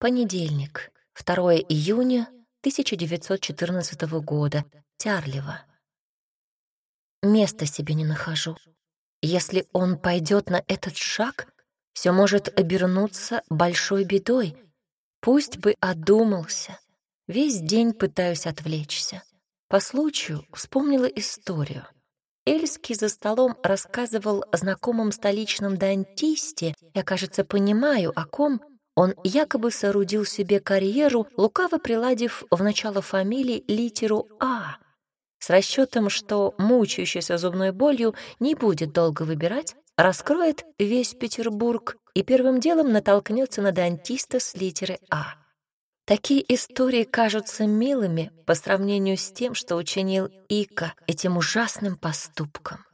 Понедельник, 2 июня 1914 года, Тярлево. Места себе не нахожу. Если он пойдет на этот шаг, все может обернуться большой бедой. Пусть бы одумался. Весь день пытаюсь отвлечься. По случаю вспомнила историю. Эльский за столом рассказывал о знакомом столичном дантисте, я, кажется, понимаю, о ком он якобы соорудил себе карьеру, лукаво приладив в начало фамилии литеру «А», с расчетом, что мучающийся зубной болью не будет долго выбирать, раскроет весь Петербург и первым делом натолкнется на дантиста с литеры «А». Такие истории кажутся милыми по сравнению с тем, что учинил Ика этим ужасным поступком.